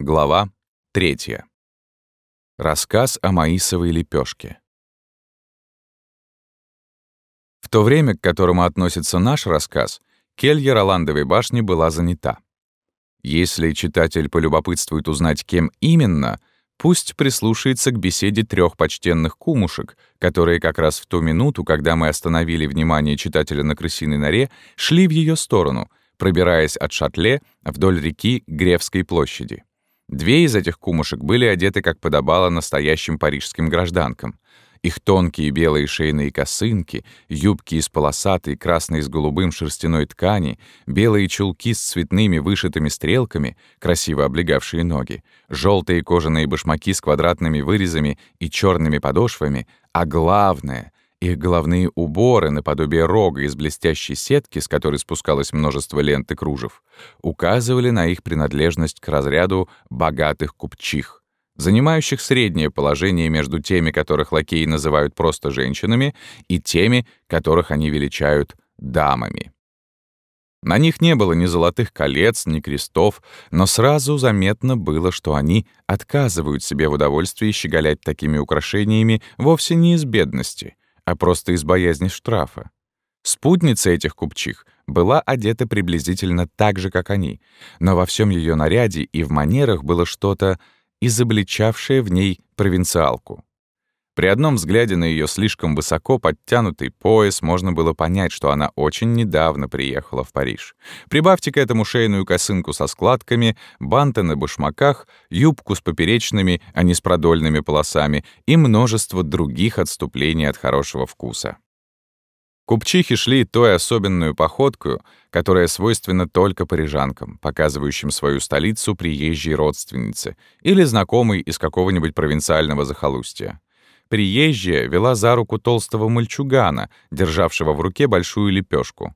Глава 3. Рассказ о маисовой лепешке. В то время, к которому относится наш рассказ, келья Роландовой башни была занята. Если читатель полюбопытствует узнать, кем именно, пусть прислушается к беседе трех почтенных кумушек, которые как раз в ту минуту, когда мы остановили внимание читателя на крысиной норе, шли в ее сторону, пробираясь от шатле вдоль реки Гревской площади. Две из этих кумушек были одеты, как подобало настоящим парижским гражданкам. Их тонкие белые шейные косынки, юбки из полосатой красной с голубым шерстяной ткани, белые чулки с цветными вышитыми стрелками, красиво облегавшие ноги, желтые кожаные башмаки с квадратными вырезами и черными подошвами, а главное их головные уборы, наподобие рога из блестящей сетки, с которой спускалось множество лент и кружев, указывали на их принадлежность к разряду богатых купчих, занимающих среднее положение между теми, которых лакеи называют просто женщинами, и теми, которых они величают дамами. На них не было ни золотых колец, ни крестов, но сразу заметно было, что они отказывают себе в удовольствии щеголять такими украшениями вовсе не из бедности — а просто из боязни штрафа. Спутница этих купчих была одета приблизительно так же, как они, но во всем ее наряде и в манерах было что-то, изобличавшее в ней провинциалку. При одном взгляде на ее слишком высоко подтянутый пояс можно было понять, что она очень недавно приехала в Париж. Прибавьте к этому шейную косынку со складками, банты на башмаках, юбку с поперечными, а не с продольными полосами и множество других отступлений от хорошего вкуса. Купчихи шли той особенную походкою, которая свойственна только парижанкам, показывающим свою столицу приезжей родственнице или знакомой из какого-нибудь провинциального захолустья. Приезжая вела за руку толстого мальчугана, державшего в руке большую лепешку.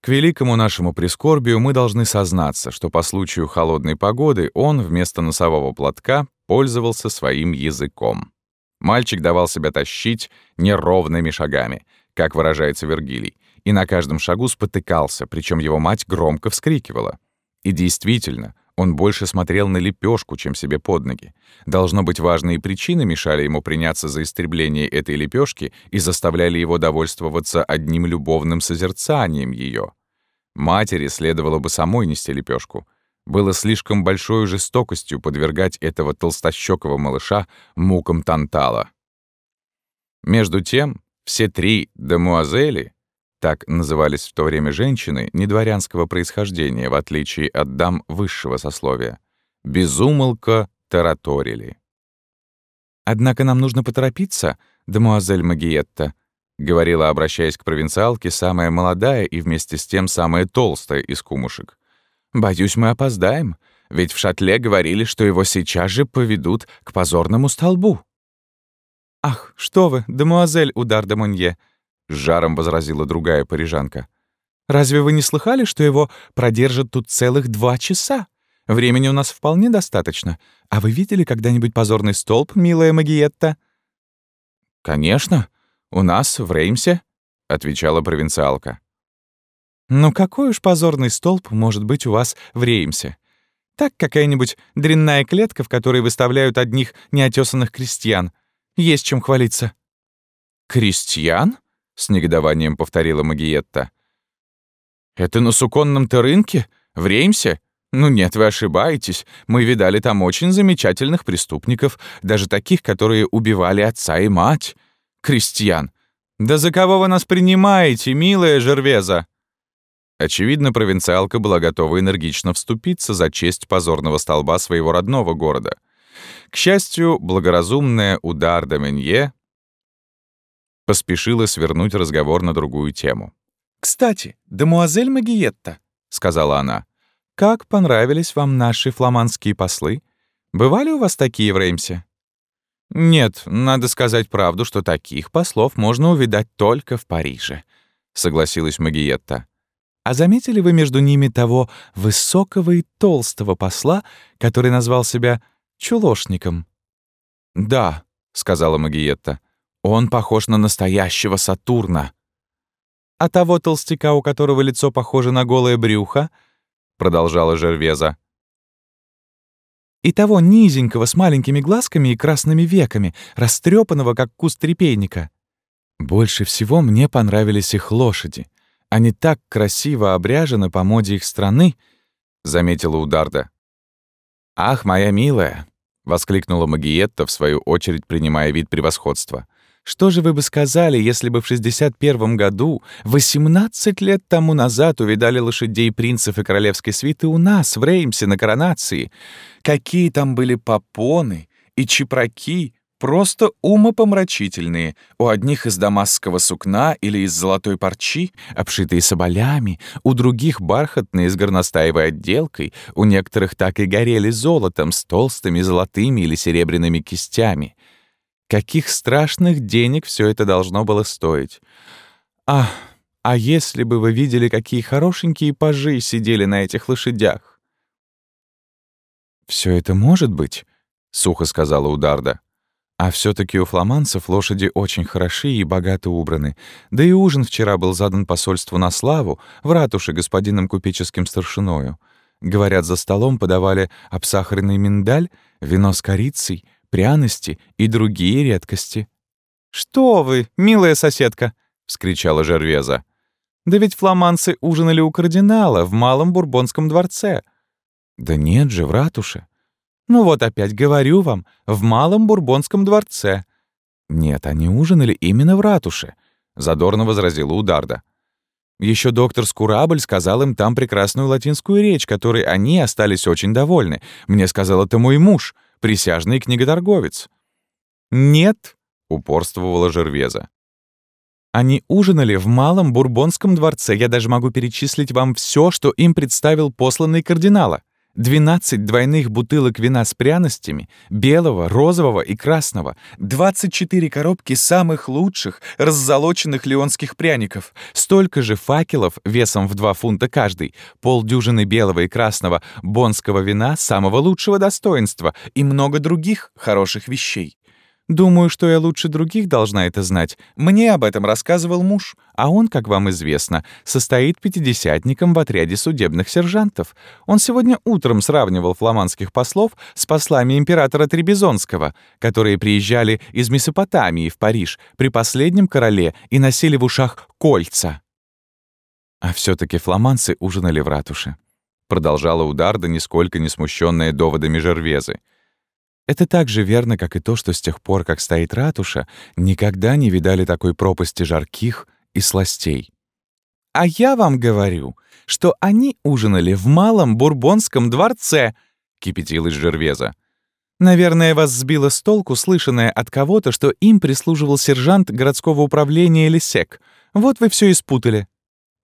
К великому нашему прискорбию мы должны сознаться, что по случаю холодной погоды он вместо носового платка пользовался своим языком. Мальчик давал себя тащить неровными шагами, как выражается Вергилий, и на каждом шагу спотыкался, причем его мать громко вскрикивала. И действительно, он больше смотрел на лепешку, чем себе под ноги. Должно быть, важные причины мешали ему приняться за истребление этой лепешки и заставляли его довольствоваться одним любовным созерцанием ее. Матери следовало бы самой нести лепешку. Было слишком большой жестокостью подвергать этого толстощекого малыша мукам Тантала. Между тем, все три демуазели так назывались в то время женщины недворянского происхождения, в отличие от дам высшего сословия. Безумолко тараторили. «Однако нам нужно поторопиться, дамуазель Магиетта», — говорила, обращаясь к провинциалке, самая молодая и вместе с тем самая толстая из кумушек. «Боюсь, мы опоздаем, ведь в шатле говорили, что его сейчас же поведут к позорному столбу». «Ах, что вы, дамуазель Удар де Монье!» — с жаром возразила другая парижанка. «Разве вы не слыхали, что его продержат тут целых два часа? Времени у нас вполне достаточно. А вы видели когда-нибудь позорный столб, милая Магиетта?» «Конечно. У нас, в Реймсе», — отвечала провинциалка. «Ну какой уж позорный столб может быть у вас в Реймсе? Так какая-нибудь дрянная клетка, в которой выставляют одних неотесанных крестьян. Есть чем хвалиться». «Крестьян?» С негодованием повторила Магиетта. «Это на суконном-то рынке? В Реймсе? Ну нет, вы ошибаетесь. Мы видали там очень замечательных преступников, даже таких, которые убивали отца и мать. Крестьян. Да за кого вы нас принимаете, милая Жервеза?» Очевидно, провинциалка была готова энергично вступиться за честь позорного столба своего родного города. К счастью, благоразумная удар Доменье поспешила свернуть разговор на другую тему. «Кстати, дамуазель Магиетта», — сказала она, — «как понравились вам наши фламандские послы? Бывали у вас такие в Реймсе?» «Нет, надо сказать правду, что таких послов можно увидать только в Париже», — согласилась Магиетта. «А заметили вы между ними того высокого и толстого посла, который назвал себя чулошником?» «Да», — сказала Магиетта. Он похож на настоящего Сатурна. А того толстяка, у которого лицо похоже на голое брюхо, продолжала Жервеза. И того низенького с маленькими глазками и красными веками, растрепанного, как куст репейника. Больше всего мне понравились их лошади. Они так красиво обряжены по моде их страны, — заметила Ударда. «Ах, моя милая!» — воскликнула Магиетта, в свою очередь принимая вид превосходства. «Что же вы бы сказали, если бы в 61 году, 18 лет тому назад, увидали лошадей принцев и королевской свиты у нас, в Реймсе, на коронации? Какие там были попоны и чепраки, просто умопомрачительные. У одних из дамасского сукна или из золотой парчи, обшитые соболями, у других бархатные с горностаевой отделкой, у некоторых так и горели золотом с толстыми золотыми или серебряными кистями. Каких страшных денег все это должно было стоить. Ах, а если бы вы видели, какие хорошенькие пажи сидели на этих лошадях? Все это может быть», — сухо сказала Ударда. А все таки у фламанцев лошади очень хороши и богато убраны. Да и ужин вчера был задан посольству на славу в ратуше господином купеческим старшиною. Говорят, за столом подавали обсахаренный миндаль, вино с корицей, пряности и другие редкости. «Что вы, милая соседка!» — вскричала Жервеза. «Да ведь фламанцы ужинали у кардинала в Малом Бурбонском дворце». «Да нет же, в ратуше. Ну вот опять говорю вам, в Малом Бурбонском дворце. Нет, они ужинали именно в ратуше, задорно возразила Ударда. Еще доктор Скурабль сказал им там прекрасную латинскую речь, которой они остались очень довольны. Мне сказал это мой муж, присяжный книготорговец. «Нет», — упорствовала Жервеза. Они ужинали в Малом Бурбонском дворце. Я даже могу перечислить вам все, что им представил посланный кардинала. 12 двойных бутылок вина с пряностями, белого, розового и красного, 24 коробки самых лучших раззолоченных леонских пряников, столько же факелов весом в 2 фунта каждый, полдюжины белого и красного бонского вина самого лучшего достоинства и много других хороших вещей. Думаю, что я лучше других должна это знать. Мне об этом рассказывал муж, а он, как вам известно, состоит пятидесятником в отряде судебных сержантов. Он сегодня утром сравнивал фламандских послов с послами императора Требизонского, которые приезжали из Месопотамии в Париж при последнем короле и носили в ушах кольца. А все таки фламандцы ужинали в ратуше. Продолжала Ударда, нисколько не смущенная доводами Жервезы. Это так же верно, как и то, что с тех пор, как стоит ратуша, никогда не видали такой пропасти жарких и сластей. «А я вам говорю, что они ужинали в Малом Бурбонском дворце», — кипятилась Жервеза. «Наверное, вас сбило с толку слышанное от кого-то, что им прислуживал сержант городского управления Лисек. Вот вы все испутали».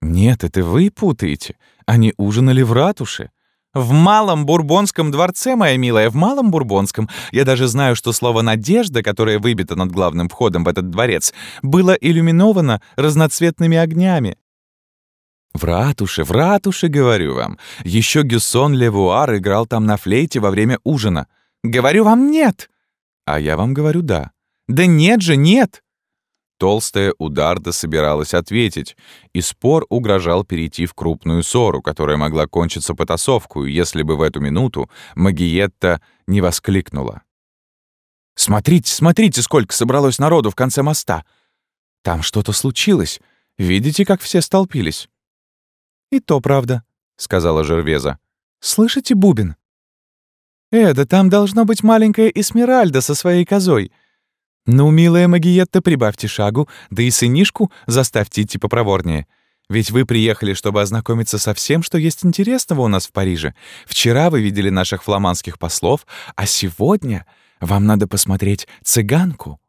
«Нет, это вы путаете. Они ужинали в ратуше. В Малом Бурбонском дворце, моя милая, в Малом Бурбонском. Я даже знаю, что слово «надежда», которое выбито над главным входом в этот дворец, было иллюминовано разноцветными огнями. В ратуше, в ратуше, говорю вам. Еще Гюссон Левуар играл там на флейте во время ужина. Говорю вам нет. А я вам говорю да. Да нет же, нет. Толстая Ударда собиралась ответить, и спор угрожал перейти в крупную ссору, которая могла кончиться потасовку, если бы в эту минуту Магиетта не воскликнула. «Смотрите, смотрите, сколько собралось народу в конце моста! Там что-то случилось. Видите, как все столпились?» «И то правда», — сказала Жервеза. «Слышите, Бубин?» «Э, да там должно быть маленькая Эсмеральда со своей козой. «Ну, милая Магиетта, прибавьте шагу, да и сынишку заставьте идти попроворнее. Ведь вы приехали, чтобы ознакомиться со всем, что есть интересного у нас в Париже. Вчера вы видели наших фламандских послов, а сегодня вам надо посмотреть цыганку».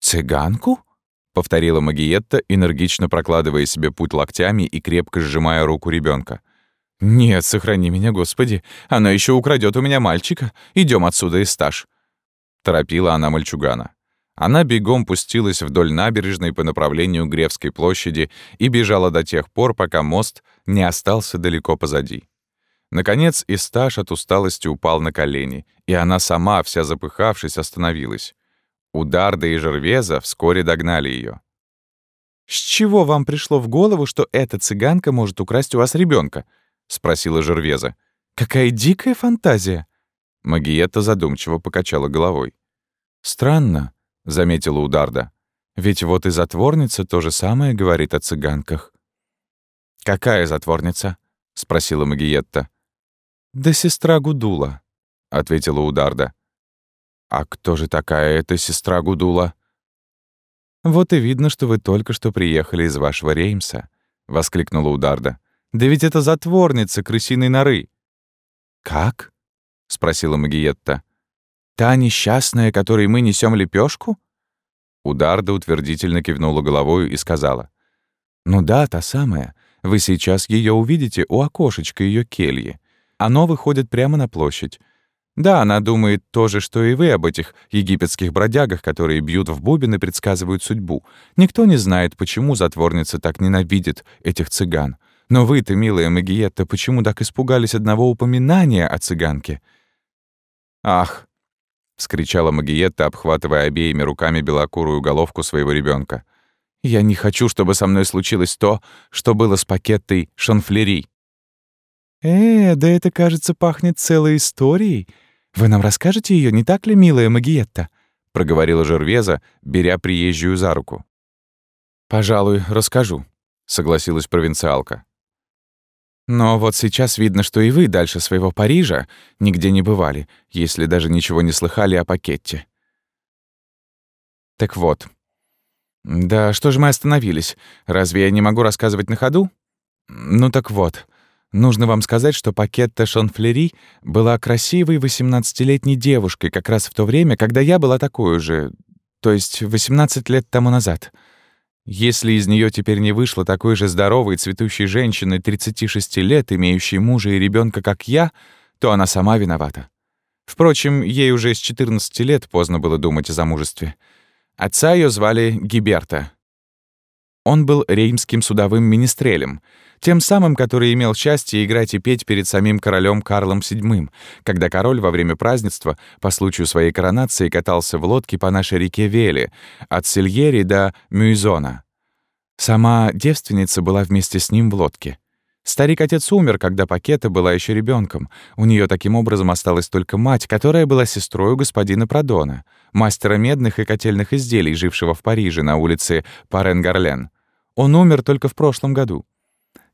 «Цыганку?» — повторила Магиетта, энергично прокладывая себе путь локтями и крепко сжимая руку ребенка. «Нет, сохрани меня, Господи, она еще украдет у меня мальчика. Идем отсюда, Исташ». Торопила она мальчугана. Она бегом пустилась вдоль набережной по направлению Гревской площади и бежала до тех пор, пока мост не остался далеко позади. Наконец Исташ от усталости упал на колени, и она сама, вся запыхавшись, остановилась. Ударда и Жервеза вскоре догнали ее. «С чего вам пришло в голову, что эта цыганка может украсть у вас ребенка? спросила Жервеза. «Какая дикая фантазия!» Магиетта задумчиво покачала головой. «Странно», — заметила Ударда. «Ведь вот и затворница то же самое говорит о цыганках». «Какая затворница?» — спросила Магиетта. «Да сестра Гудула», — ответила Ударда. «А кто же такая эта сестра Гудула?» «Вот и видно, что вы только что приехали из вашего Реймса», — воскликнула Ударда. «Да ведь это затворница крысиной норы». «Как?» — спросила Магиетта. «Та несчастная, которой мы несем лепешку? Ударда утвердительно кивнула головой и сказала. «Ну да, та самая. Вы сейчас ее увидите у окошечка ее кельи. Оно выходит прямо на площадь. Да, она думает то же, что и вы об этих египетских бродягах, которые бьют в бубен и предсказывают судьбу. Никто не знает, почему затворница так ненавидит этих цыган. Но вы-то, милая Магиетта, почему так испугались одного упоминания о цыганке?» «Ах!» — вскричала Магиетта, обхватывая обеими руками белокурую головку своего ребенка. «Я не хочу, чтобы со мной случилось то, что было с пакетой шанфлери». «Э, да это, кажется, пахнет целой историей. Вы нам расскажете ее, не так ли, милая Магиетта?» — проговорила Жервеза, беря приезжую за руку. «Пожалуй, расскажу», — согласилась провинциалка. Но вот сейчас видно, что и вы дальше своего Парижа нигде не бывали, если даже ничего не слыхали о пакете. Так вот. Да что же мы остановились? Разве я не могу рассказывать на ходу? Ну так вот. Нужно вам сказать, что Пакетта Шонфлери была красивой 18-летней девушкой как раз в то время, когда я была такой же, то есть 18 лет тому назад. Если из нее теперь не вышло такой же здоровой цветущей женщины 36 лет, имеющей мужа и ребенка, как я, то она сама виновата. Впрочем, ей уже с 14 лет поздно было думать о замужестве. Отца ее звали Гиберта. Он был реймским судовым министрелем — тем самым, который имел счастье играть и петь перед самим королем Карлом VII, когда король во время празднества по случаю своей коронации катался в лодке по нашей реке Вели, от Сильери до Мюйзона. Сама девственница была вместе с ним в лодке. Старик-отец умер, когда Пакета была еще ребенком. У нее таким образом осталась только мать, которая была сестрой господина Продона, мастера медных и котельных изделий, жившего в Париже на улице Парен-Гарлен. Он умер только в прошлом году.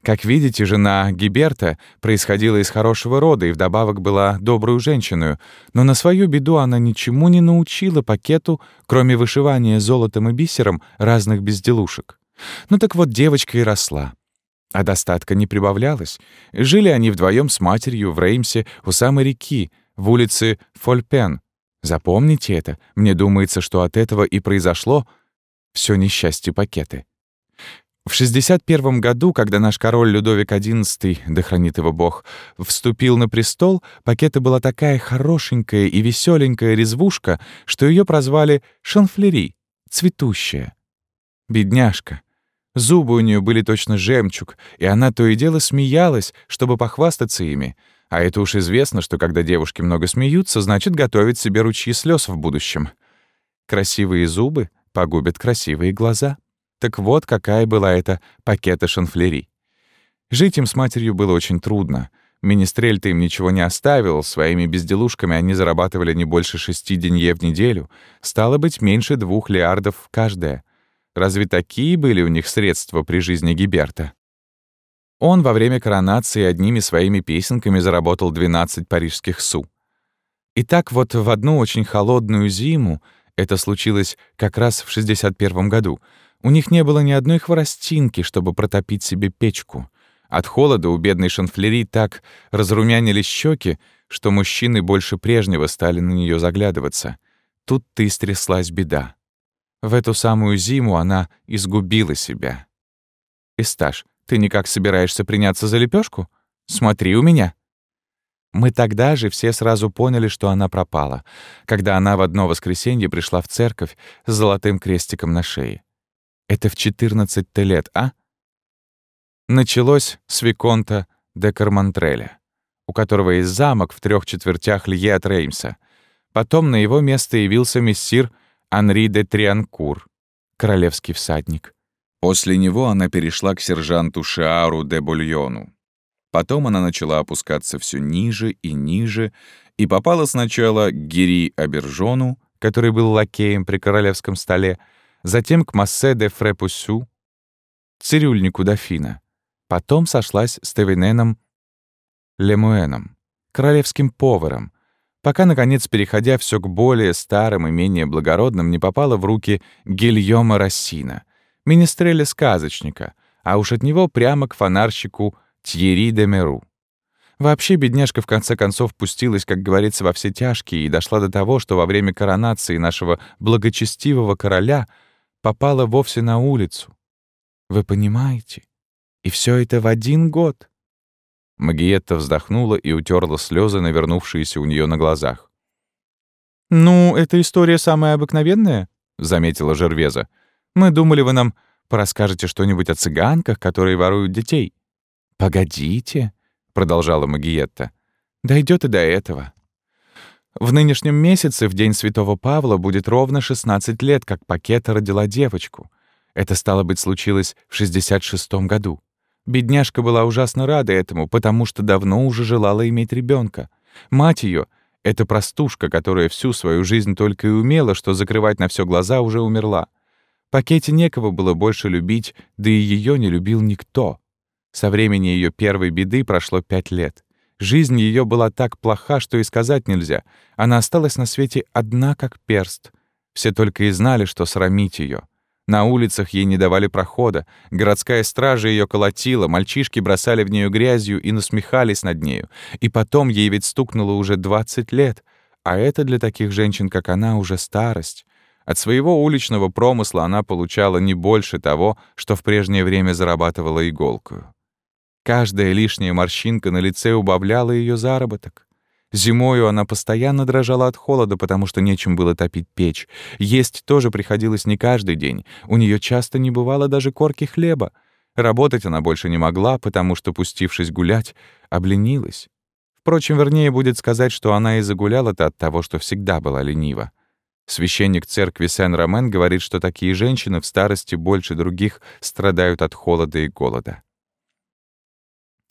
Как видите, жена Гиберта происходила из хорошего рода и вдобавок была добрую женщиной, но на свою беду она ничему не научила пакету, кроме вышивания золотом и бисером разных безделушек. Ну так вот девочка и росла. А достатка не прибавлялось. Жили они вдвоем с матерью в Реймсе у самой реки, в улице Фольпен. Запомните это, мне думается, что от этого и произошло все несчастье пакеты. В 61 году, когда наш король Людовик XI, да хранит его бог, вступил на престол, Пакета была такая хорошенькая и веселенькая резвушка, что ее прозвали Шанфлери, цветущая. Бедняжка. Зубы у нее были точно жемчуг, и она то и дело смеялась, чтобы похвастаться ими. А это уж известно, что когда девушки много смеются, значит, готовят себе ручьи слез в будущем. Красивые зубы погубят красивые глаза. Так вот, какая была эта пакета шанфлери. Жить им с матерью было очень трудно. Министрель-то им ничего не оставил, своими безделушками они зарабатывали не больше шести денье в неделю, стало быть, меньше двух лиардов каждая. Разве такие были у них средства при жизни Гиберта? Он во время коронации одними своими песенками заработал 12 парижских су. И так вот в одну очень холодную зиму, это случилось как раз в 61 году, у них не было ни одной хворостинки, чтобы протопить себе печку. От холода у бедной шанфлери так разрумянились щеки, что мужчины больше прежнего стали на нее заглядываться. Тут-то и стряслась беда. В эту самую зиму она изгубила себя. «Исташ, ты никак собираешься приняться за лепешку? Смотри у меня!» Мы тогда же все сразу поняли, что она пропала, когда она в одно воскресенье пришла в церковь с золотым крестиком на шее. Это в 14 лет, а? Началось с Виконта де Кармантреля, у которого есть замок в трех четвертях лье от Реймса. Потом на его место явился мессир Анри де Трианкур, королевский всадник. После него она перешла к сержанту Шиару де Бульону. Потом она начала опускаться все ниже и ниже и попала сначала к Гири Абержону, который был лакеем при королевском столе, затем к Массе де Фрепуссю, цирюльнику дофина. Потом сошлась с Тевиненом Лемуэном, королевским поваром, пока, наконец, переходя все к более старым и менее благородным, не попала в руки Гильома Рассина, министреля-сказочника, а уж от него прямо к фонарщику Тьерри де Меру. Вообще, бедняжка в конце концов пустилась, как говорится, во все тяжкие и дошла до того, что во время коронации нашего благочестивого короля попала вовсе на улицу. Вы понимаете? И все это в один год. Магиетта вздохнула и утерла слезы, навернувшиеся у нее на глазах. «Ну, эта история самая обыкновенная», — заметила Жервеза. «Мы думали, вы нам порасскажете что-нибудь о цыганках, которые воруют детей». «Погодите», — продолжала Магиетта. «Дойдет и до этого. В нынешнем месяце, в день Святого Павла, будет ровно 16 лет, как Пакета родила девочку. Это, стало быть, случилось в 66-м году. Бедняжка была ужасно рада этому, потому что давно уже желала иметь ребенка. Мать ее, эта простушка, которая всю свою жизнь только и умела, что закрывать на все глаза, уже умерла. Пакете некого было больше любить, да и ее не любил никто. Со времени ее первой беды прошло пять лет. Жизнь ее была так плоха, что и сказать нельзя. Она осталась на свете одна, как перст. Все только и знали, что срамить ее. На улицах ей не давали прохода, городская стража ее колотила, мальчишки бросали в нее грязью и насмехались над нею. И потом ей ведь стукнуло уже 20 лет, а это для таких женщин, как она, уже старость. От своего уличного промысла она получала не больше того, что в прежнее время зарабатывала иголкою. Каждая лишняя морщинка на лице убавляла ее заработок. Зимою она постоянно дрожала от холода, потому что нечем было топить печь. Есть тоже приходилось не каждый день. У нее часто не бывало даже корки хлеба. Работать она больше не могла, потому что, пустившись гулять, обленилась. Впрочем, вернее будет сказать, что она и загуляла-то от того, что всегда была ленива. Священник церкви Сен-Ромен говорит, что такие женщины в старости больше других страдают от холода и голода.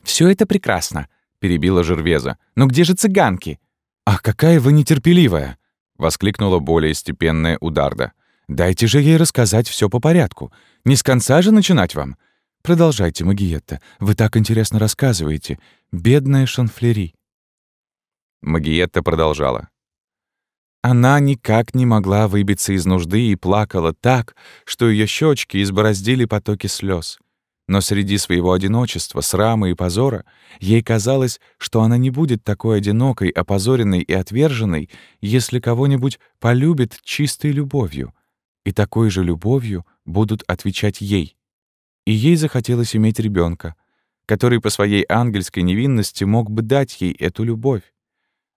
Все это прекрасно», — перебила Жервеза. «Но где же цыганки?» «Ах, какая вы нетерпеливая!» — воскликнула более степенная Ударда. «Дайте же ей рассказать все по порядку. Не с конца же начинать вам. Продолжайте, Магиетта. Вы так интересно рассказываете. Бедная Шанфлери». Магиетта продолжала. Она никак не могла выбиться из нужды и плакала так, что ее щечки избороздили потоки слез. Но среди своего одиночества, срама и позора ей казалось, что она не будет такой одинокой, опозоренной и отверженной, если кого-нибудь полюбит чистой любовью, и такой же любовью будут отвечать ей. И ей захотелось иметь ребенка, который по своей ангельской невинности мог бы дать ей эту любовь.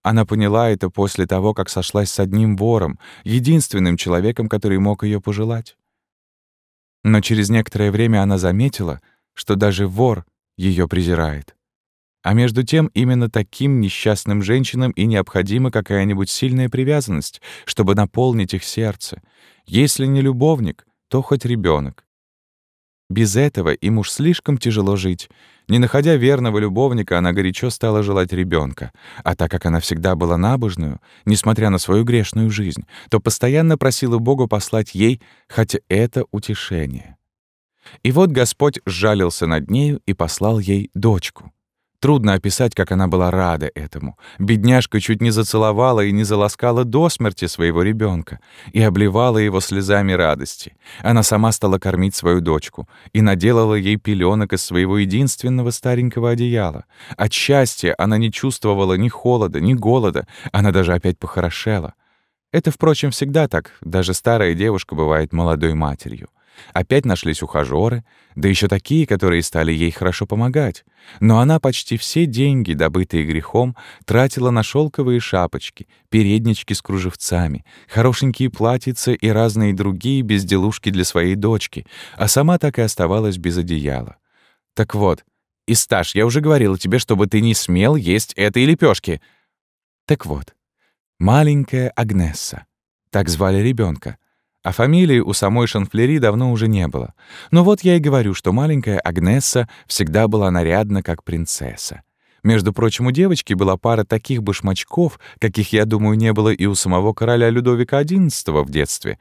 Она поняла это после того, как сошлась с одним вором, единственным человеком, который мог ее пожелать. Но через некоторое время она заметила, что даже вор ее презирает. А между тем именно таким несчастным женщинам и необходима какая-нибудь сильная привязанность, чтобы наполнить их сердце. Если не любовник, то хоть ребенок. Без этого им уж слишком тяжело жить. Не находя верного любовника, она горячо стала желать ребенка. А так как она всегда была набожную, несмотря на свою грешную жизнь, то постоянно просила Бога послать ей хотя это утешение. И вот Господь сжалился над нею и послал ей дочку. Трудно описать, как она была рада этому. Бедняжка чуть не зацеловала и не заласкала до смерти своего ребенка и обливала его слезами радости. Она сама стала кормить свою дочку и наделала ей пеленок из своего единственного старенького одеяла. От счастья она не чувствовала ни холода, ни голода, она даже опять похорошела. Это, впрочем, всегда так, даже старая девушка бывает молодой матерью. Опять нашлись ухажёры, да еще такие, которые стали ей хорошо помогать. Но она почти все деньги, добытые грехом, тратила на шелковые шапочки, переднички с кружевцами, хорошенькие платьица и разные другие безделушки для своей дочки, а сама так и оставалась без одеяла. Так вот, Исташ, я уже говорила тебе, чтобы ты не смел есть этой лепешки. Так вот, маленькая Агнесса, так звали ребенка, А фамилии у самой Шанфлери давно уже не было. Но вот я и говорю, что маленькая Агнесса всегда была нарядна, как принцесса. Между прочим, у девочки была пара таких башмачков, каких, я думаю, не было и у самого короля Людовика XI в детстве.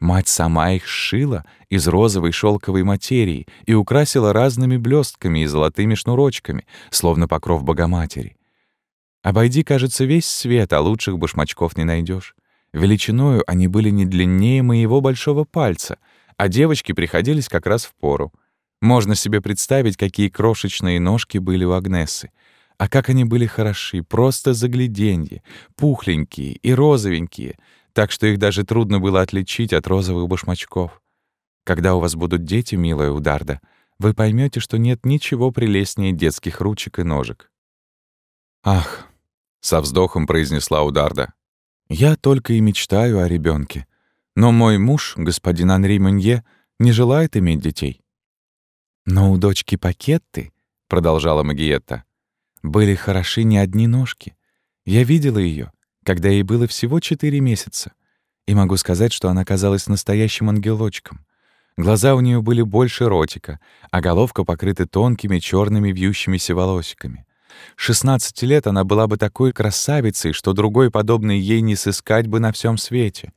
Мать сама их сшила из розовой шелковой материи и украсила разными блестками и золотыми шнурочками, словно покров Богоматери. Обойди, кажется, весь свет, а лучших башмачков не найдешь. Величиною они были не длиннее моего большого пальца, а девочки приходились как раз в пору. Можно себе представить, какие крошечные ножки были у Агнессы. А как они были хороши, просто загляденье, пухленькие и розовенькие, так что их даже трудно было отличить от розовых башмачков. Когда у вас будут дети, милая Ударда, вы поймете, что нет ничего прелестнее детских ручек и ножек. «Ах!» — со вздохом произнесла Ударда. «Я только и мечтаю о ребенке. Но мой муж, господин Анри Мунье, не желает иметь детей». «Но у дочки Пакетты», — продолжала Магиетта, — были хороши не одни ножки. Я видела ее, когда ей было всего четыре месяца, и могу сказать, что она казалась настоящим ангелочком. Глаза у нее были больше ротика, а головка покрыта тонкими черными вьющимися волосиками. 16 лет она была бы такой красавицей, что другой подобной ей не сыскать бы на всем свете.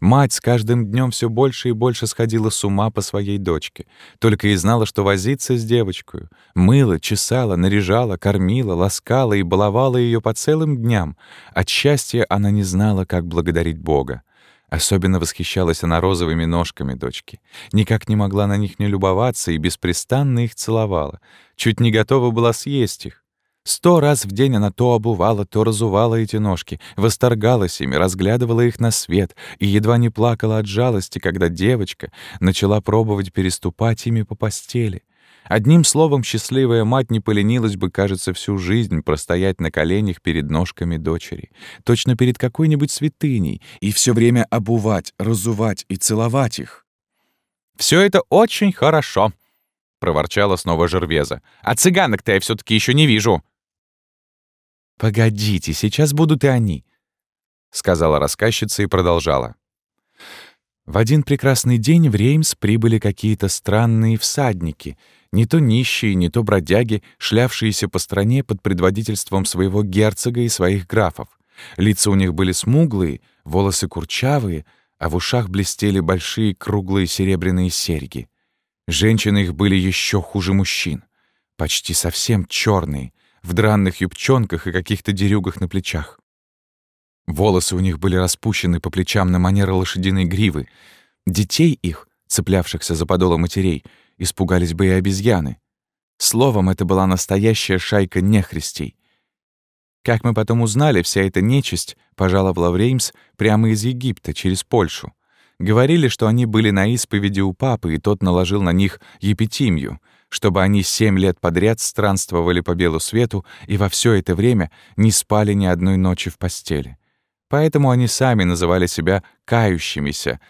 Мать с каждым днем все больше и больше сходила с ума по своей дочке. Только и знала, что возиться с девочкой. Мыла, чесала, наряжала, кормила, ласкала и баловала ее по целым дням. От счастья она не знала, как благодарить Бога. Особенно восхищалась она розовыми ножками дочки. Никак не могла на них не любоваться и беспрестанно их целовала. Чуть не готова была съесть их. Сто раз в день она то обувала, то разувала эти ножки, восторгалась ими, разглядывала их на свет и едва не плакала от жалости, когда девочка начала пробовать переступать ими по постели. Одним словом, счастливая мать не поленилась бы, кажется, всю жизнь простоять на коленях перед ножками дочери, точно перед какой-нибудь святыней, и все время обувать, разувать и целовать их. Все это очень хорошо», — проворчала снова Жервеза. «А цыганок-то я все таки еще не вижу». «Погодите, сейчас будут и они», — сказала рассказчица и продолжала. В один прекрасный день в Реймс прибыли какие-то странные всадники, не то нищие, не то бродяги, шлявшиеся по стране под предводительством своего герцога и своих графов. Лица у них были смуглые, волосы курчавые, а в ушах блестели большие круглые серебряные серьги. Женщины их были еще хуже мужчин, почти совсем черные, в дранных юбчонках и каких-то дерюгах на плечах. Волосы у них были распущены по плечам на манер лошадиной гривы. Детей их, цеплявшихся за подолы матерей, испугались бы и обезьяны. Словом, это была настоящая шайка нехристей. Как мы потом узнали, вся эта нечисть пожаловала в Реймс прямо из Египта, через Польшу. Говорили, что они были на исповеди у папы, и тот наложил на них епитимию — чтобы они семь лет подряд странствовали по белу свету и во все это время не спали ни одной ночи в постели. Поэтому они сами называли себя «кающимися»,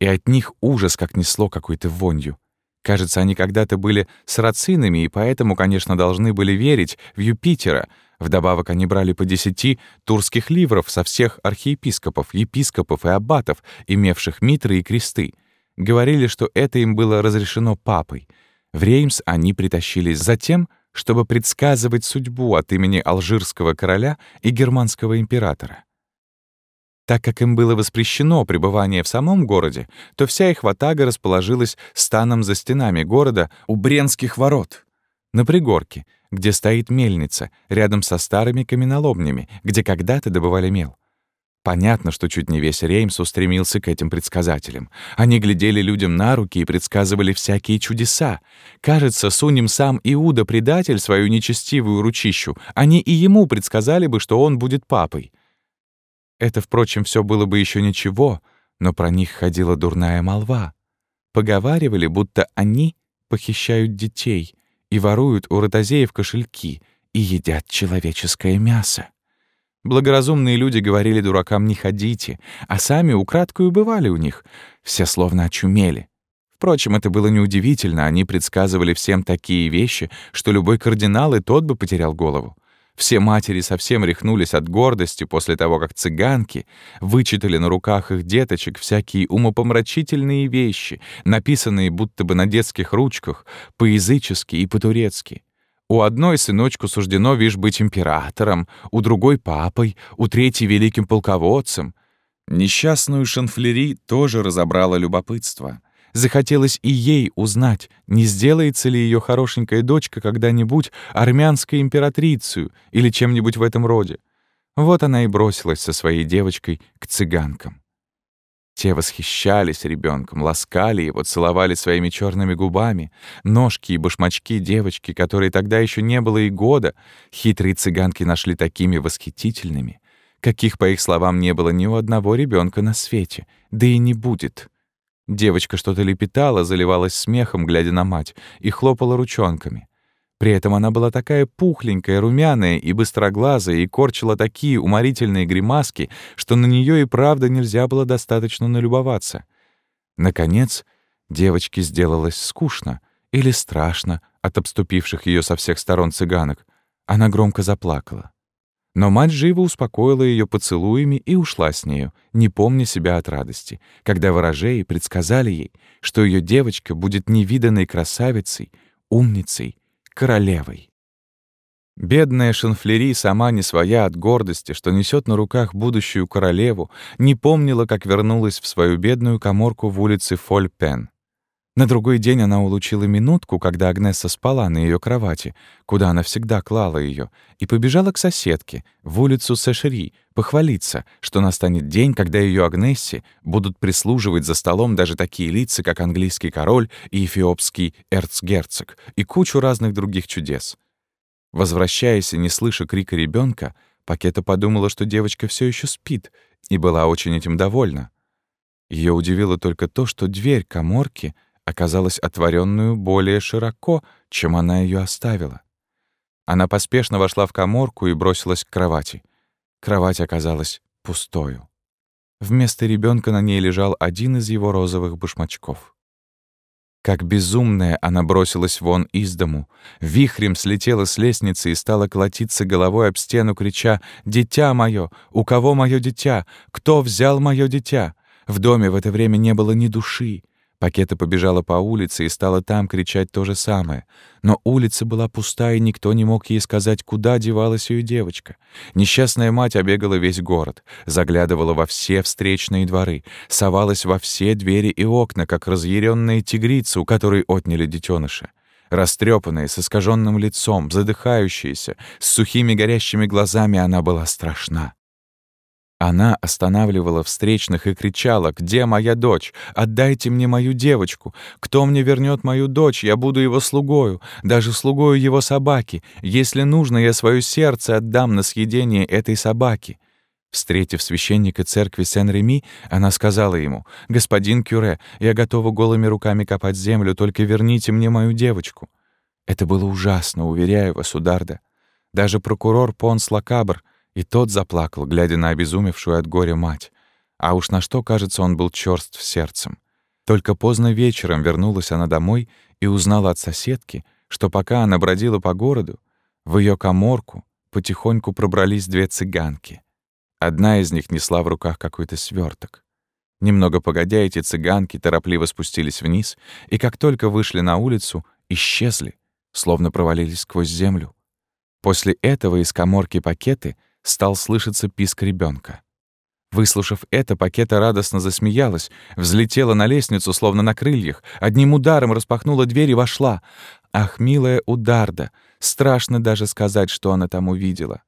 и от них ужас как несло какой-то вонью. Кажется, они когда-то были сарацинами и поэтому, конечно, должны были верить в Юпитера. Вдобавок они брали по десяти турских ливров со всех архиепископов, епископов и аббатов, имевших митры и кресты. Говорили, что это им было разрешено папой — в Реймс они притащились за тем, чтобы предсказывать судьбу от имени алжирского короля и германского императора. Так как им было воспрещено пребывание в самом городе, то вся их ватага расположилась станом за стенами города у Бренских ворот, на пригорке, где стоит мельница, рядом со старыми каменоломнями, где когда-то добывали мел. Понятно, что чуть не весь Реймс устремился к этим предсказателям. Они глядели людям на руки и предсказывали всякие чудеса. Кажется, сунем сам Иуда-предатель свою нечестивую ручищу, они и ему предсказали бы, что он будет папой. Это, впрочем, все было бы еще ничего, но про них ходила дурная молва. Поговаривали, будто они похищают детей и воруют у ротозеев кошельки и едят человеческое мясо. Благоразумные люди говорили дуракам «не ходите», а сами украдкою бывали у них. Все словно очумели. Впрочем, это было неудивительно, они предсказывали всем такие вещи, что любой кардинал и тот бы потерял голову. Все матери совсем рехнулись от гордости после того, как цыганки вычитали на руках их деточек всякие умопомрачительные вещи, написанные будто бы на детских ручках, по-язычески и по-турецки. У одной сыночку суждено, вишь, быть императором, у другой — папой, у третьей — великим полководцем. Несчастную Шанфлери тоже разобрало любопытство. Захотелось и ей узнать, не сделается ли ее хорошенькая дочка когда-нибудь армянской императрицей или чем-нибудь в этом роде. Вот она и бросилась со своей девочкой к цыганкам. Те восхищались ребенком, ласкали его, целовали своими черными губами. Ножки и башмачки девочки, которой тогда еще не было и года, хитрые цыганки нашли такими восхитительными, каких, по их словам, не было ни у одного ребенка на свете, да и не будет. Девочка что-то лепетала, заливалась смехом, глядя на мать, и хлопала ручонками. При этом она была такая пухленькая, румяная и быстроглазая, и корчила такие уморительные гримаски, что на нее и правда нельзя было достаточно налюбоваться. Наконец, девочке сделалось скучно или страшно от обступивших ее со всех сторон цыганок. Она громко заплакала. Но мать живо успокоила ее поцелуями и ушла с нею, не помня себя от радости, когда ворожеи предсказали ей, что ее девочка будет невиданной красавицей, умницей королевой. Бедная Шанфлери, сама не своя от гордости, что несет на руках будущую королеву, не помнила, как вернулась в свою бедную коморку в улице Фольпен. На другой день она улучила минутку, когда Агнесса спала на ее кровати, куда она всегда клала ее, и побежала к соседке, в улицу Сешери, похвалиться, что настанет день, когда ее Агнессе будут прислуживать за столом даже такие лица, как английский король и эфиопский эрцгерцог, и кучу разных других чудес. Возвращаясь и не слыша крика ребенка, Пакета подумала, что девочка все еще спит, и была очень этим довольна. Ее удивило только то, что дверь коморки — оказалась отворенную более широко, чем она ее оставила. Она поспешно вошла в коморку и бросилась к кровати. Кровать оказалась пустою. Вместо ребенка на ней лежал один из его розовых башмачков. Как безумная она бросилась вон из дому, вихрем слетела с лестницы и стала колотиться головой об стену, крича «Дитя мое! У кого мое дитя? Кто взял мое дитя?» В доме в это время не было ни души. Пакета побежала по улице и стала там кричать то же самое. Но улица была пуста, и никто не мог ей сказать, куда девалась ее девочка. Несчастная мать обегала весь город, заглядывала во все встречные дворы, совалась во все двери и окна, как разъяренная тигрица, у которой отняли детеныша. Растрепанная, с искаженным лицом, задыхающаяся, с сухими горящими глазами, она была страшна. Она останавливала встречных и кричала «Где моя дочь? Отдайте мне мою девочку! Кто мне вернет мою дочь? Я буду его слугою, даже слугою его собаки. Если нужно, я свое сердце отдам на съедение этой собаки». Встретив священника церкви Сен-Реми, она сказала ему, «Господин Кюре, я готова голыми руками копать землю, только верните мне мою девочку». Это было ужасно, уверяю вас, Ударда. Даже прокурор Понс Лакабр и тот заплакал, глядя на обезумевшую от горя мать. А уж на что, кажется, он был чёрств сердцем. Только поздно вечером вернулась она домой и узнала от соседки, что пока она бродила по городу, в ее коморку потихоньку пробрались две цыганки. Одна из них несла в руках какой-то сверток. Немного погодя, эти цыганки торопливо спустились вниз, и как только вышли на улицу, исчезли, словно провалились сквозь землю. После этого из коморки пакеты — стал слышаться писк ребенка. Выслушав это, Пакета радостно засмеялась, взлетела на лестницу, словно на крыльях, одним ударом распахнула дверь и вошла. Ах, милая Ударда! Страшно даже сказать, что она там увидела.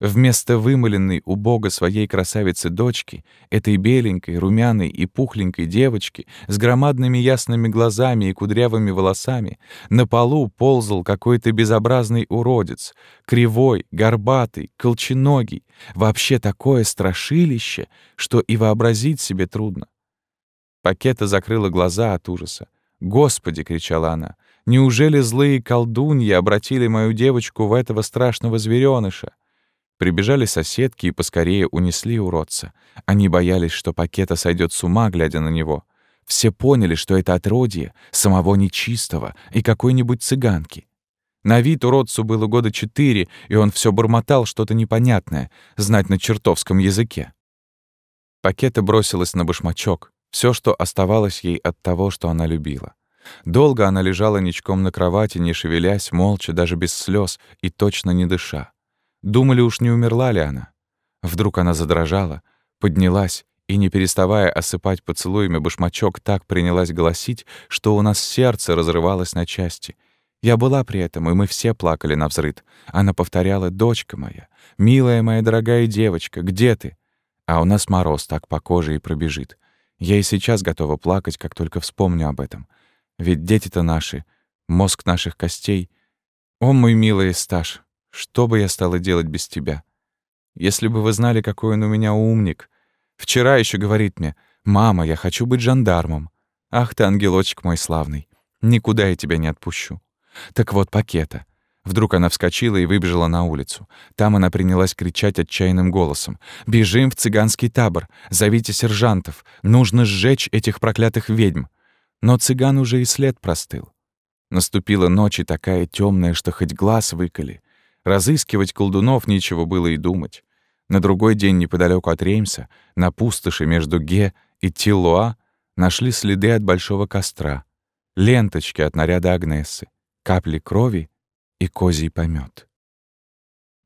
Вместо вымыленной у Бога своей красавицы-дочки, этой беленькой, румяной и пухленькой девочки с громадными ясными глазами и кудрявыми волосами, на полу ползал какой-то безобразный уродец, кривой, горбатый, колченогий, вообще такое страшилище, что и вообразить себе трудно. Пакета закрыла глаза от ужаса. «Господи!» — кричала она. «Неужели злые колдуньи обратили мою девочку в этого страшного зверёныша?» Прибежали соседки и поскорее унесли уродца. Они боялись, что пакета сойдет с ума, глядя на него. Все поняли, что это отродье самого нечистого и какой-нибудь цыганки. На вид уродцу было года четыре, и он все бормотал что-то непонятное, знать на чертовском языке. Пакета бросилась на башмачок, все, что оставалось ей от того, что она любила. Долго она лежала ничком на кровати, не шевелясь, молча, даже без слез и точно не дыша. Думали, уж не умерла ли она. Вдруг она задрожала, поднялась и, не переставая осыпать поцелуями башмачок, так принялась голосить, что у нас сердце разрывалось на части. Я была при этом, и мы все плакали на взрыд. Она повторяла «Дочка моя, милая моя дорогая девочка, где ты?» А у нас мороз так по коже и пробежит. Я и сейчас готова плакать, как только вспомню об этом. Ведь дети-то наши, мозг наших костей. О, мой милый Сташ, что бы я стала делать без тебя? Если бы вы знали, какой он у меня умник. Вчера еще говорит мне, «Мама, я хочу быть жандармом». Ах ты, ангелочек мой славный, никуда я тебя не отпущу. Так вот, пакета. Вдруг она вскочила и выбежала на улицу. Там она принялась кричать отчаянным голосом. «Бежим в цыганский табор! Зовите сержантов! Нужно сжечь этих проклятых ведьм!» Но цыган уже и след простыл. Наступила ночь и такая темная, что хоть глаз выколи. Разыскивать колдунов нечего было и думать. На другой день неподалеку от Реймса, на пустоши между Ге и Тиллуа, нашли следы от большого костра, ленточки от наряда Агнессы капли крови и козий помет.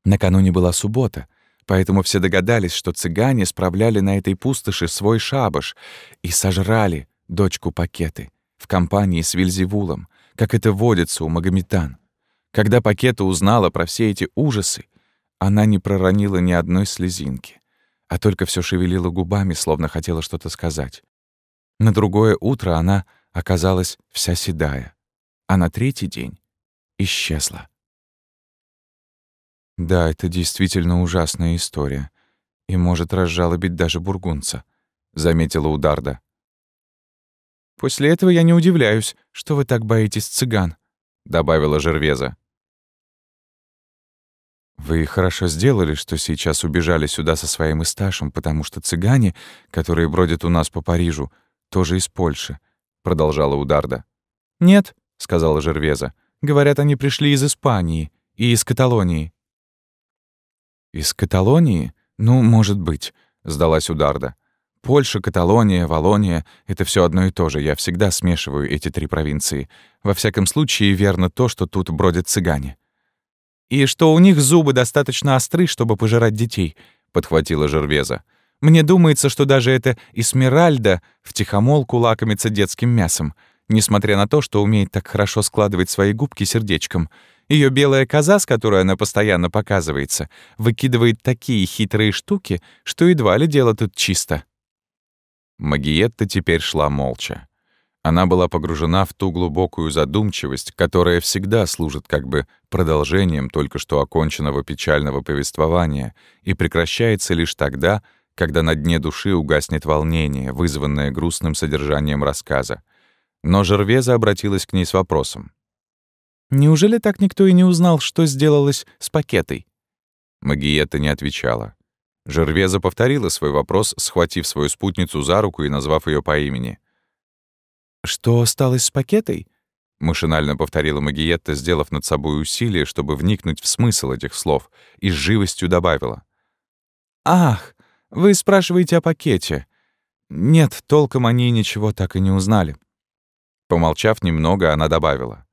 Накануне была суббота, поэтому все догадались, что цыгане справляли на этой пустоши свой шабаш и сожрали дочку Пакеты в компании с Вильзевулом, как это водится у магометан. Когда Пакета узнала про все эти ужасы, она не проронила ни одной слезинки, а только все шевелила губами, словно хотела что-то сказать. На другое утро она оказалась вся седая, а на третий день исчезла. Да, это действительно ужасная история и может разжалобить даже бургунца, заметила Ударда. После этого я не удивляюсь, что вы так боитесь цыган, добавила Жервеза. Вы хорошо сделали, что сейчас убежали сюда со своим Исташем, потому что цыгане, которые бродят у нас по Парижу, тоже из Польши, продолжала Ударда. Нет, — сказала Жервеза. «Говорят, они пришли из Испании и из Каталонии». «Из Каталонии? Ну, может быть», — сдалась Ударда. «Польша, Каталония, Валония — это все одно и то же. Я всегда смешиваю эти три провинции. Во всяком случае, верно то, что тут бродят цыгане». «И что у них зубы достаточно остры, чтобы пожирать детей», — подхватила Жервеза. «Мне думается, что даже эта Эсмеральда втихомолку лакомится детским мясом несмотря на то, что умеет так хорошо складывать свои губки сердечком. Ее белая коза, с которой она постоянно показывается, выкидывает такие хитрые штуки, что едва ли дело тут чисто. Магиетта теперь шла молча. Она была погружена в ту глубокую задумчивость, которая всегда служит как бы продолжением только что оконченного печального повествования и прекращается лишь тогда, когда на дне души угаснет волнение, вызванное грустным содержанием рассказа. Но Жервеза обратилась к ней с вопросом. «Неужели так никто и не узнал, что сделалось с пакетой?» Магиета не отвечала. Жервеза повторила свой вопрос, схватив свою спутницу за руку и назвав ее по имени. «Что осталось с пакетой?» Машинально повторила Магиетта, сделав над собой усилие, чтобы вникнуть в смысл этих слов, и с живостью добавила. «Ах, вы спрашиваете о пакете. Нет, толком они ничего так и не узнали. Помолчав немного, она добавила.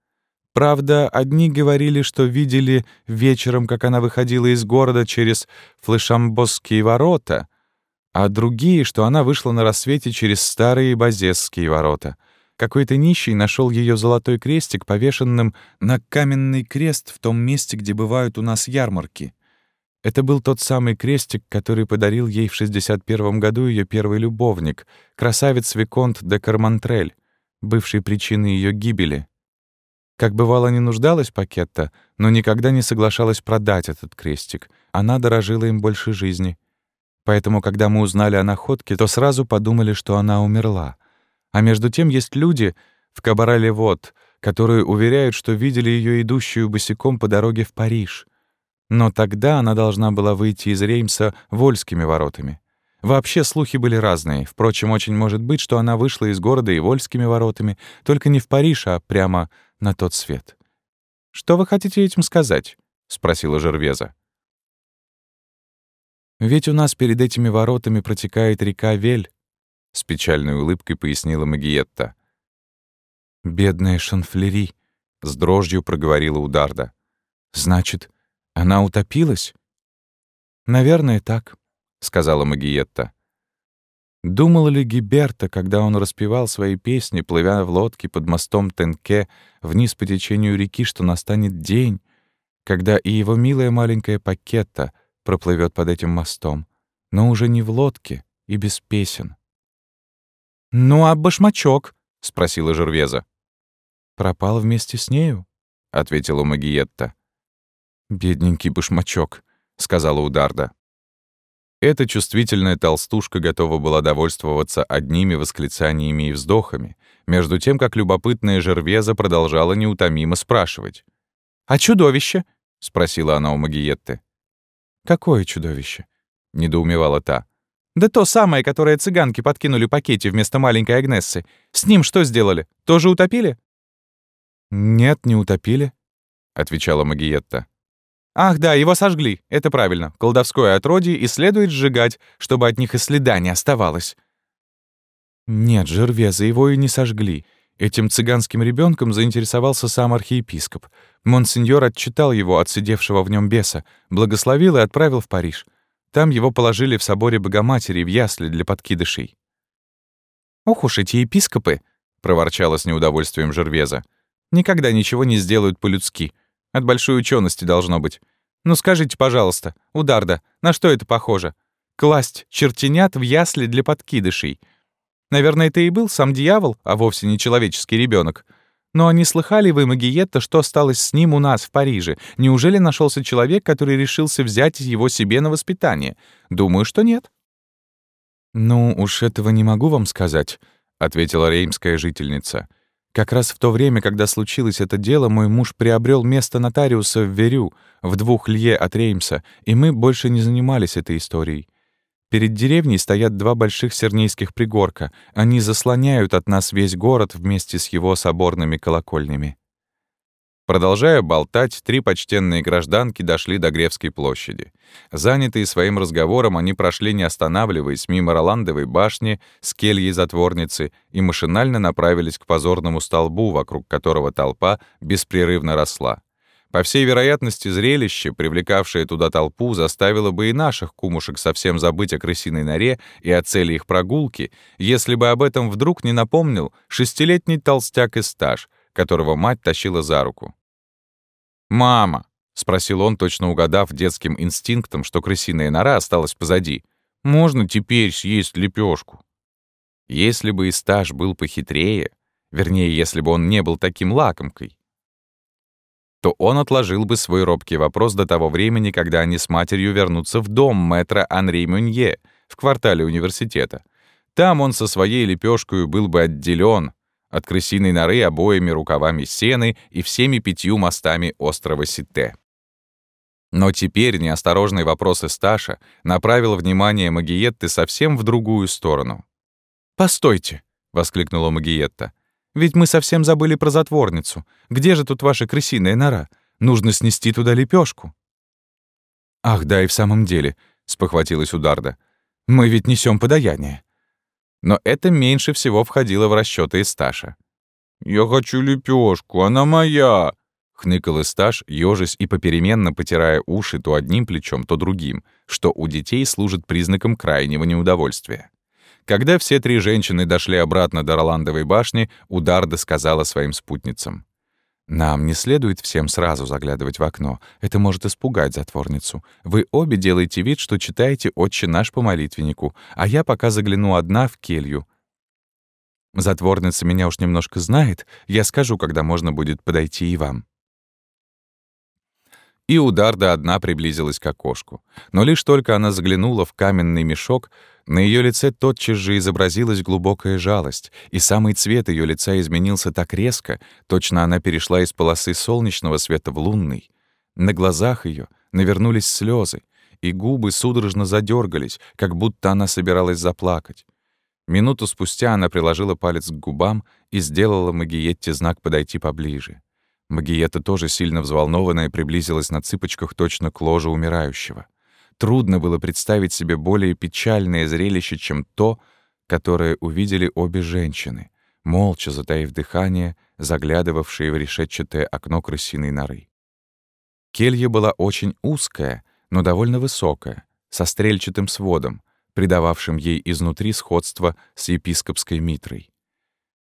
Правда, одни говорили, что видели вечером, как она выходила из города через Флешамбосские ворота, а другие, что она вышла на рассвете через старые Базесские ворота. Какой-то нищий нашел ее золотой крестик, повешенным на каменный крест в том месте, где бывают у нас ярмарки. Это был тот самый крестик, который подарил ей в 61 году ее первый любовник, красавец Виконт де Кармантрель бывшей причиной ее гибели. Как бывало, не нуждалась Пакетта, но никогда не соглашалась продать этот крестик. Она дорожила им больше жизни. Поэтому, когда мы узнали о находке, то сразу подумали, что она умерла. А между тем есть люди в Кабарале вот, которые уверяют, что видели ее идущую босиком по дороге в Париж. Но тогда она должна была выйти из Реймса вольскими воротами. Вообще слухи были разные. Впрочем, очень может быть, что она вышла из города и вольскими воротами, только не в Париж, а прямо на тот свет. «Что вы хотите этим сказать?» — спросила Жервеза. «Ведь у нас перед этими воротами протекает река Вель», — с печальной улыбкой пояснила Магиетта. «Бедная Шанфлери», — с дрожью проговорила Ударда. «Значит, она утопилась?» «Наверное, так», — сказала Магиетта. Думал ли Гиберта, когда он распевал свои песни, плывя в лодке под мостом Тенке вниз по течению реки, что настанет день, когда и его милая маленькая пакетта проплывет под этим мостом, но уже не в лодке и без песен? «Ну а башмачок?» — спросила Жервеза. «Пропал вместе с нею», — ответила Магиетта. «Бедненький башмачок», — сказала Ударда. Эта чувствительная толстушка готова была довольствоваться одними восклицаниями и вздохами, между тем, как любопытная Жервеза продолжала неутомимо спрашивать. «А чудовище?» — спросила она у Магиетты. «Какое чудовище?» — недоумевала та. «Да то самое, которое цыганки подкинули пакете вместо маленькой Агнессы. С ним что сделали? Тоже утопили?» «Нет, не утопили», — отвечала Магиетта. Ах да, его сожгли. Это правильно. Колдовское отродье и следует сжигать, чтобы от них и следа не оставалось. Нет, Жервеза его и не сожгли. Этим цыганским ребенком заинтересовался сам архиепископ. Монсеньор отчитал его от сидевшего в нем беса, благословил и отправил в Париж. Там его положили в соборе Богоматери в ясли для подкидышей. «Ох уж эти епископы!» — проворчала с неудовольствием Жервеза. «Никогда ничего не сделают по-людски. От большой учености должно быть. Ну скажите, пожалуйста, Ударда, на что это похоже? Класть чертенят в ясли для подкидышей. Наверное, это и был сам дьявол, а вовсе не человеческий ребенок. Но не слыхали вы, Магиетта, что осталось с ним у нас в Париже? Неужели нашелся человек, который решился взять его себе на воспитание? Думаю, что нет. «Ну, уж этого не могу вам сказать», — ответила реймская жительница. Как раз в то время, когда случилось это дело, мой муж приобрел место нотариуса в Верю, в двух лье от Реймса, и мы больше не занимались этой историей. Перед деревней стоят два больших сернейских пригорка. Они заслоняют от нас весь город вместе с его соборными колокольнями. Продолжая болтать, три почтенные гражданки дошли до Гревской площади. Занятые своим разговором, они прошли, не останавливаясь, мимо Роландовой башни с кельей затворницы и машинально направились к позорному столбу, вокруг которого толпа беспрерывно росла. По всей вероятности, зрелище, привлекавшее туда толпу, заставило бы и наших кумушек совсем забыть о крысиной норе и о цели их прогулки, если бы об этом вдруг не напомнил шестилетний толстяк из стаж, которого мать тащила за руку. «Мама!» — спросил он, точно угадав детским инстинктом, что крысиная нора осталась позади. «Можно теперь съесть лепешку?» Если бы и стаж был похитрее, вернее, если бы он не был таким лакомкой, то он отложил бы свой робкий вопрос до того времени, когда они с матерью вернутся в дом мэтра Анри Мюнье в квартале университета. Там он со своей лепешкой был бы отделен, от крысиной норы обоими рукавами сены и всеми пятью мостами острова Сите. Но теперь неосторожный вопрос Сташа направил внимание Магиетты совсем в другую сторону. «Постойте!» — воскликнула Магиетта. «Ведь мы совсем забыли про затворницу. Где же тут ваша крысиная нора? Нужно снести туда лепешку. «Ах, да, и в самом деле», — спохватилась Ударда. «Мы ведь несем подаяние». Но это меньше всего входило в расчеты Исташа. «Я хочу лепешку, она моя!» — хныкал Исташ, ёжись и попеременно потирая уши то одним плечом, то другим, что у детей служит признаком крайнего неудовольствия. Когда все три женщины дошли обратно до Роландовой башни, Ударда сказала своим спутницам. «Нам не следует всем сразу заглядывать в окно. Это может испугать затворницу. Вы обе делаете вид, что читаете «Отче наш» по молитвеннику, а я пока загляну одна в келью. Затворница меня уж немножко знает, я скажу, когда можно будет подойти и вам». И Ударда одна приблизилась к окошку. Но лишь только она заглянула в каменный мешок, на ее лице тотчас же изобразилась глубокая жалость, и самый цвет ее лица изменился так резко, точно она перешла из полосы солнечного света в лунный. На глазах ее навернулись слезы, и губы судорожно задергались, как будто она собиралась заплакать. Минуту спустя она приложила палец к губам и сделала Магиетте знак подойти поближе. Магиета тоже сильно взволнованная приблизилась на цыпочках точно к ложе умирающего. Трудно было представить себе более печальное зрелище, чем то, которое увидели обе женщины, молча затаив дыхание, заглядывавшие в решетчатое окно крысиной норы. Келья была очень узкая, но довольно высокая, со стрельчатым сводом, придававшим ей изнутри сходство с епископской митрой.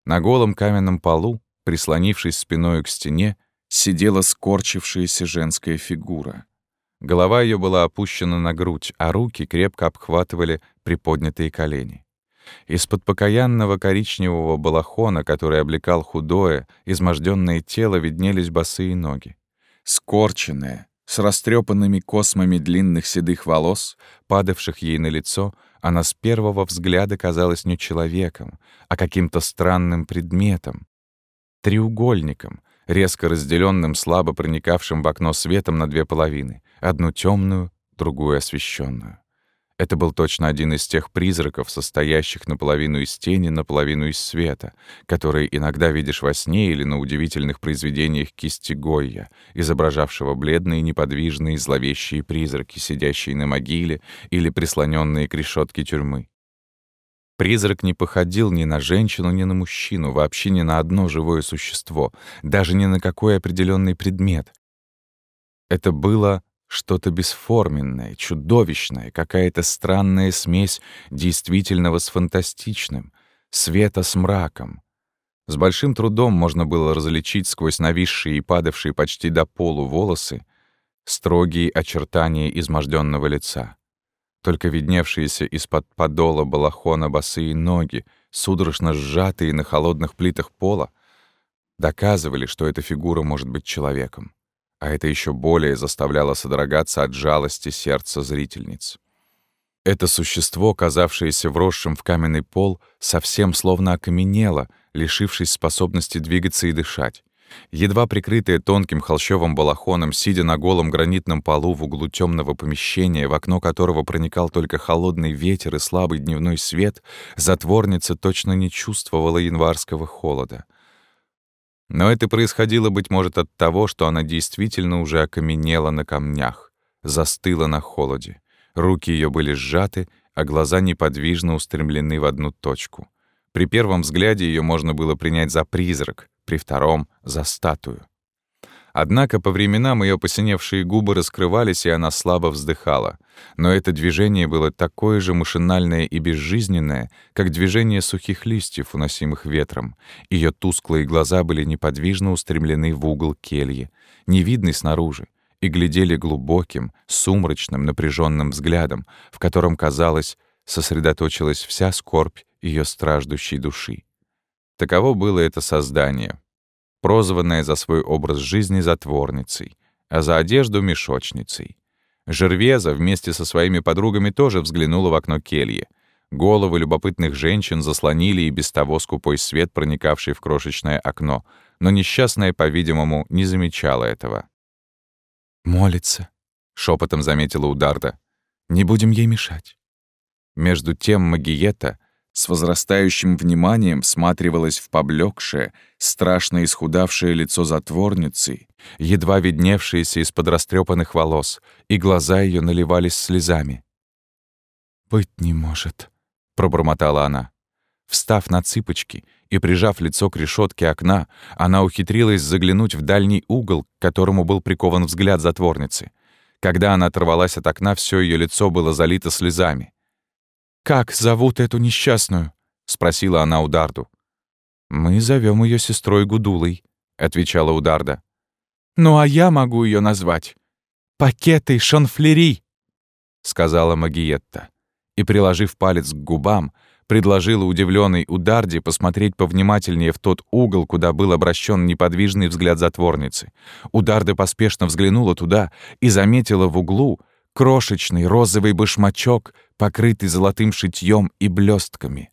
На голом каменном полу, прислонившись спиной к стене, сидела скорчившаяся женская фигура. Голова ее была опущена на грудь, а руки крепко обхватывали приподнятые колени. Из-под покаянного коричневого балахона, который облекал худое, изможденное тело, виднелись босые ноги. Скорченная, с растрепанными космами длинных седых волос, падавших ей на лицо, она с первого взгляда казалась не человеком, а каким-то странным предметом, треугольником, резко разделенным слабо проникавшим в окно светом на две половины, одну темную, другую освещенную. Это был точно один из тех призраков, состоящих наполовину из тени, наполовину из света, которые иногда видишь во сне или на удивительных произведениях кисти Гойя, изображавшего бледные, неподвижные, зловещие призраки, сидящие на могиле или прислоненные к решетке тюрьмы. Призрак не походил ни на женщину, ни на мужчину, вообще ни на одно живое существо, даже ни на какой определенный предмет. Это было что-то бесформенное, чудовищное, какая-то странная смесь действительного с фантастичным, света с мраком. С большим трудом можно было различить сквозь нависшие и падавшие почти до полу волосы строгие очертания изможденного лица. Только видневшиеся из-под подола балахона босые ноги, судорожно сжатые на холодных плитах пола, доказывали, что эта фигура может быть человеком. А это еще более заставляло содрогаться от жалости сердца зрительниц. Это существо, казавшееся вросшим в каменный пол, совсем словно окаменело, лишившись способности двигаться и дышать. Едва прикрытая тонким холщовым балахоном, сидя на голом гранитном полу в углу темного помещения, в окно которого проникал только холодный ветер и слабый дневной свет, затворница точно не чувствовала январского холода. Но это происходило, быть может, от того, что она действительно уже окаменела на камнях, застыла на холоде. Руки ее были сжаты, а глаза неподвижно устремлены в одну точку. При первом взгляде ее можно было принять за призрак, при втором — за статую. Однако по временам ее посиневшие губы раскрывались, и она слабо вздыхала. Но это движение было такое же машинальное и безжизненное, как движение сухих листьев, уносимых ветром. Ее тусклые глаза были неподвижно устремлены в угол кельи, невидный снаружи, и глядели глубоким, сумрачным, напряженным взглядом, в котором, казалось, сосредоточилась вся скорбь ее страждущей души. Таково было это создание, прозванное за свой образ жизни затворницей, а за одежду — мешочницей. Жервеза вместе со своими подругами тоже взглянула в окно кельи. Головы любопытных женщин заслонили и без того скупой свет, проникавший в крошечное окно, но несчастная, по-видимому, не замечала этого. «Молится», — шепотом заметила Ударда. «Не будем ей мешать». Между тем Магиета с возрастающим вниманием всматривалась в поблекшее, страшно исхудавшее лицо затворницы, едва видневшееся из-под растрепанных волос, и глаза ее наливались слезами. «Быть не может», — пробормотала она. Встав на цыпочки и прижав лицо к решетке окна, она ухитрилась заглянуть в дальний угол, к которому был прикован взгляд затворницы. Когда она оторвалась от окна, все ее лицо было залито слезами. «Как зовут эту несчастную?» — спросила она Ударду. «Мы зовем ее сестрой Гудулой», — отвечала Ударда. «Ну а я могу ее назвать. Пакеты шанфлери», — сказала Магиетта. И, приложив палец к губам, предложила удивленной Ударде посмотреть повнимательнее в тот угол, куда был обращен неподвижный взгляд затворницы. Ударда поспешно взглянула туда и заметила в углу — крошечный розовый башмачок, покрытый золотым шитьем и блестками.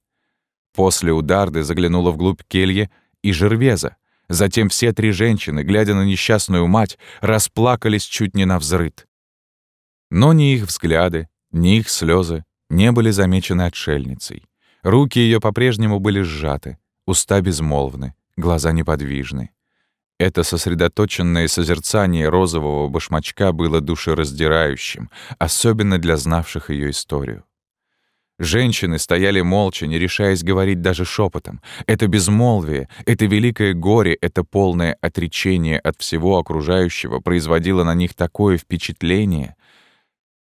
После ударды заглянула вглубь кельи и жервеза. Затем все три женщины, глядя на несчастную мать, расплакались чуть не на взрыд. Но ни их взгляды, ни их слезы не были замечены отшельницей. Руки ее по-прежнему были сжаты, уста безмолвны, глаза неподвижны. Это сосредоточенное созерцание розового башмачка было душераздирающим, особенно для знавших ее историю. Женщины стояли молча, не решаясь говорить даже шепотом. Это безмолвие, это великое горе, это полное отречение от всего окружающего производило на них такое впечатление.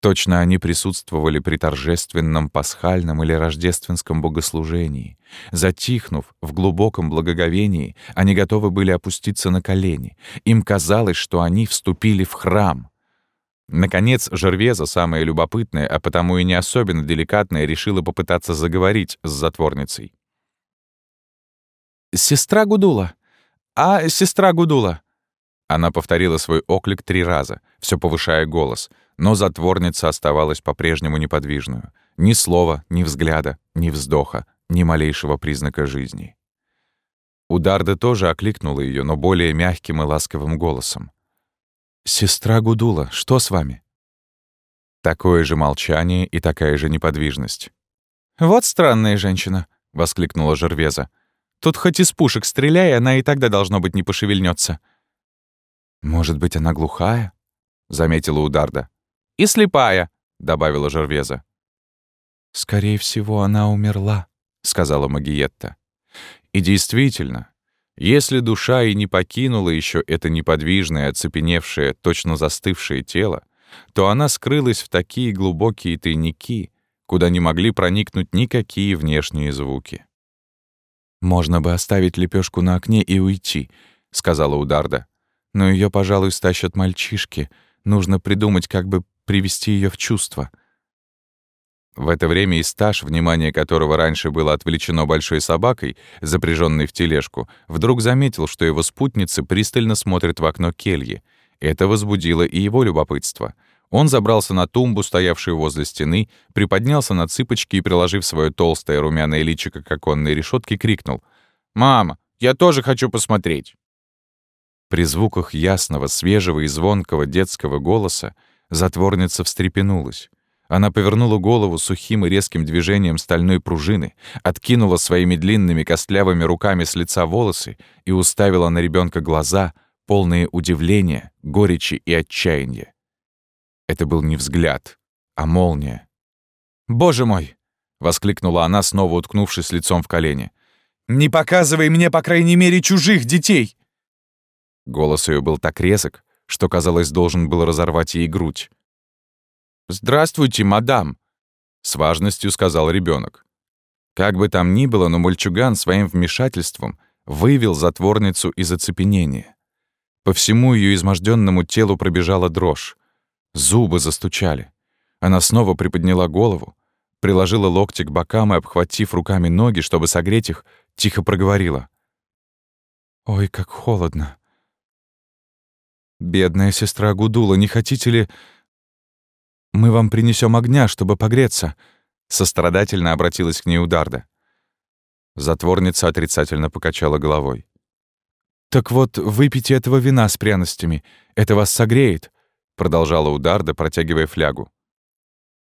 Точно они присутствовали при торжественном пасхальном или рождественском богослужении. Затихнув в глубоком благоговении, они готовы были опуститься на колени. Им казалось, что они вступили в храм. Наконец, Жервеза, самая любопытная, а потому и не особенно деликатная, решила попытаться заговорить с затворницей. «Сестра Гудула! А, сестра Гудула!» Она повторила свой оклик три раза, все повышая голос, но затворница оставалась по-прежнему неподвижную. Ни слова, ни взгляда, ни вздоха, ни малейшего признака жизни. Ударда тоже окликнула ее, но более мягким и ласковым голосом. «Сестра Гудула, что с вами?» Такое же молчание и такая же неподвижность. «Вот странная женщина», — воскликнула Жервеза. «Тут хоть из пушек стреляй, она и тогда, должно быть, не пошевельнется. «Может быть, она глухая?» — заметила Ударда. «И слепая», — добавила Жервеза. «Скорее всего, она умерла», — сказала Магиетта. И действительно, если душа и не покинула еще это неподвижное, оцепеневшее, точно застывшее тело, то она скрылась в такие глубокие тайники, куда не могли проникнуть никакие внешние звуки. «Можно бы оставить лепешку на окне и уйти», — сказала Ударда. «Но ее, пожалуй, стащат мальчишки. Нужно придумать, как бы привести ее в чувство». В это время Исташ, внимание которого раньше было отвлечено большой собакой, запряженной в тележку, вдруг заметил, что его спутницы пристально смотрят в окно кельи. Это возбудило и его любопытство. Он забрался на тумбу, стоявшую возле стены, приподнялся на цыпочки и, приложив свое толстое румяное личико к оконной решетке, крикнул «Мама, я тоже хочу посмотреть!» При звуках ясного, свежего и звонкого детского голоса затворница встрепенулась. Она повернула голову сухим и резким движением стальной пружины, откинула своими длинными костлявыми руками с лица волосы и уставила на ребенка глаза, полные удивления, горечи и отчаяния. Это был не взгляд, а молния. «Боже мой!» — воскликнула она, снова уткнувшись лицом в колени. «Не показывай мне, по крайней мере, чужих детей!» Голос ее был так резок, что, казалось, должен был разорвать ей грудь. «Здравствуйте, мадам!» — с важностью сказал ребенок. Как бы там ни было, но мальчуган своим вмешательством вывел затворницу из оцепенения. По всему ее изможденному телу пробежала дрожь. Зубы застучали. Она снова приподняла голову, приложила локти к бокам и, обхватив руками ноги, чтобы согреть их, тихо проговорила. «Ой, как холодно!» «Бедная сестра Гудула, не хотите ли...» «Мы вам принесем огня, чтобы погреться», — сострадательно обратилась к ней Ударда. Затворница отрицательно покачала головой. «Так вот, выпейте этого вина с пряностями. Это вас согреет», — продолжала Ударда, протягивая флягу.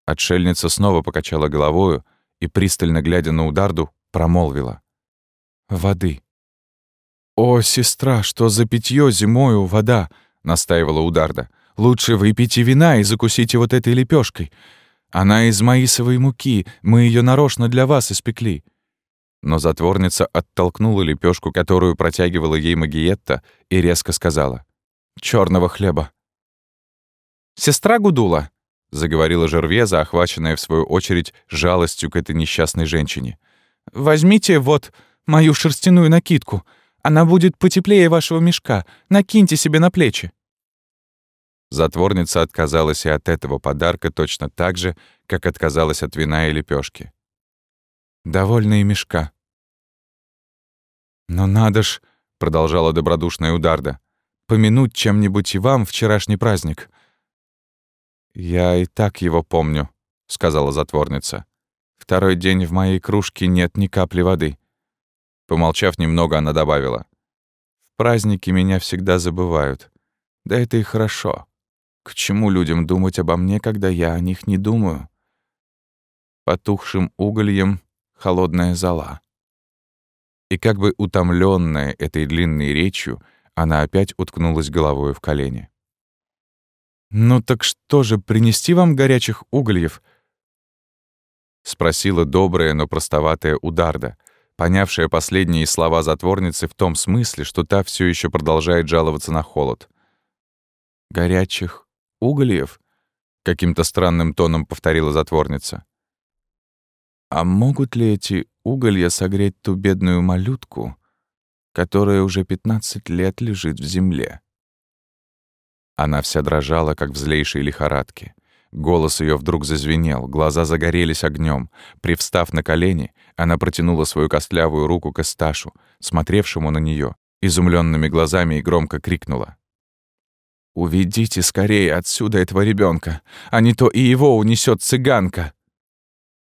Отшельница снова покачала головою и, пристально глядя на Ударду, промолвила. «Воды». «О, сестра, что за питье зимою вода!» — настаивала Ударда. Лучше выпейте вина и закусите вот этой лепешкой. Она из маисовой муки, мы ее нарочно для вас испекли». Но затворница оттолкнула лепешку, которую протягивала ей Магиетта, и резко сказала. «Чёрного хлеба». «Сестра Гудула», — заговорила Жервеза, охваченная, в свою очередь, жалостью к этой несчастной женщине. «Возьмите вот мою шерстяную накидку. Она будет потеплее вашего мешка. Накиньте себе на плечи». Затворница отказалась и от этого подарка точно так же, как отказалась от вина и лепешки. «Довольно и мешка». «Но надо ж», — продолжала добродушная Ударда, «помянуть чем-нибудь и вам вчерашний праздник». «Я и так его помню», — сказала затворница. «Второй день в моей кружке нет ни капли воды». Помолчав немного, она добавила. «В праздники меня всегда забывают. Да это и хорошо. К чему людям думать обо мне, когда я о них не думаю? Потухшим угольем холодная зола. И как бы утомленная этой длинной речью, Она опять уткнулась головой в колени. «Ну так что же, принести вам горячих угольев?» — спросила добрая, но простоватая Ударда, понявшая последние слова затворницы в том смысле, что та все еще продолжает жаловаться на холод. «Горячих угольев?» — каким-то странным тоном повторила затворница. «А могут ли эти уголья согреть ту бедную малютку, которая уже пятнадцать лет лежит в земле?» Она вся дрожала, как в злейшей лихорадке. Голос ее вдруг зазвенел, глаза загорелись огнем. Привстав на колени, она протянула свою костлявую руку к Эсташу, смотревшему на нее, изумленными глазами и громко крикнула. «Уведите скорее отсюда этого ребенка, а не то и его унесет цыганка!»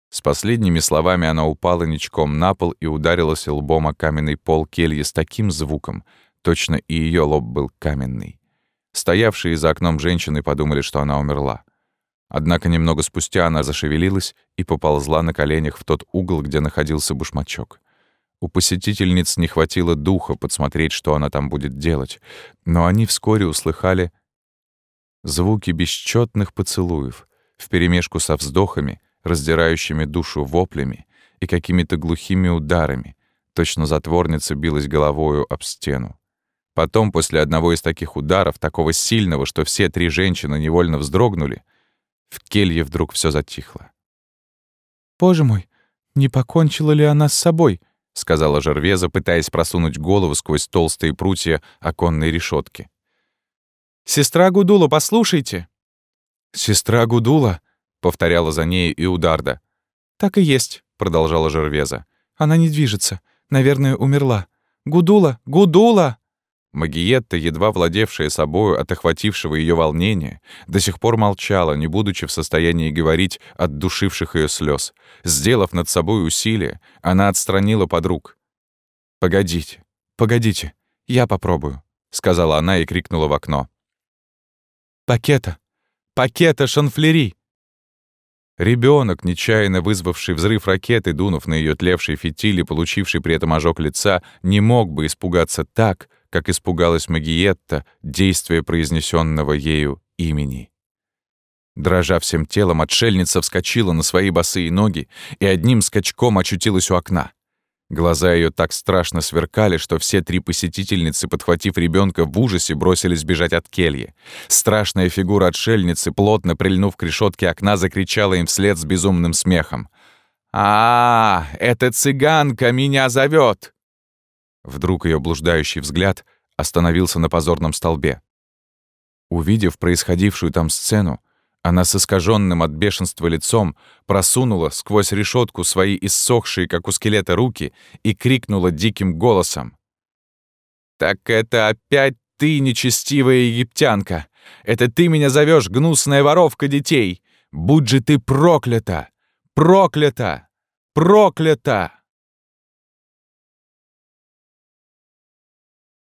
С последними словами она упала ничком на пол и ударилась лбом о каменный пол кельи с таким звуком, точно и ее лоб был каменный. Стоявшие за окном женщины подумали, что она умерла. Однако немного спустя она зашевелилась и поползла на коленях в тот угол, где находился башмачок. У посетительниц не хватило духа подсмотреть, что она там будет делать, но они вскоре услыхали звуки бесчетных поцелуев вперемешку со вздохами, раздирающими душу воплями и какими-то глухими ударами. Точно затворница билась головою об стену. Потом, после одного из таких ударов, такого сильного, что все три женщины невольно вздрогнули, в келье вдруг все затихло. «Боже мой, не покончила ли она с собой?» — сказала Жервеза, пытаясь просунуть голову сквозь толстые прутья оконной решетки. «Сестра Гудула, послушайте!» «Сестра Гудула?» — повторяла за ней и Ударда. «Так и есть», — продолжала Жервеза. «Она не движется. Наверное, умерла. Гудула! Гудула!» Магиетта, едва владевшая собою от охватившего ее волнения, до сих пор молчала, не будучи в состоянии говорить от душивших ее слез. Сделав над собой усилие, она отстранила подруг. «Погодите, погодите, я попробую», — сказала она и крикнула в окно. «Пакета! Пакета шанфлери!» Ребенок, нечаянно вызвавший взрыв ракеты, дунув на ее тлевший фитиль и получивший при этом ожог лица, не мог бы испугаться так, как испугалась Магиетта действия произнесенного ею имени. Дрожа всем телом, отшельница вскочила на свои босые ноги и одним скачком очутилась у окна. Глаза ее так страшно сверкали, что все три посетительницы, подхватив ребенка в ужасе, бросились бежать от кельи. Страшная фигура отшельницы, плотно прильнув к решетке окна, закричала им вслед с безумным смехом. «А, -а, -а эта цыганка меня зовет! Вдруг ее блуждающий взгляд остановился на позорном столбе. Увидев происходившую там сцену, она с искаженным от бешенства лицом просунула сквозь решетку свои иссохшие, как у скелета, руки и крикнула диким голосом. «Так это опять ты, нечестивая египтянка! Это ты меня зовешь, гнусная воровка детей! Будь же ты проклята! Проклята! Проклята!»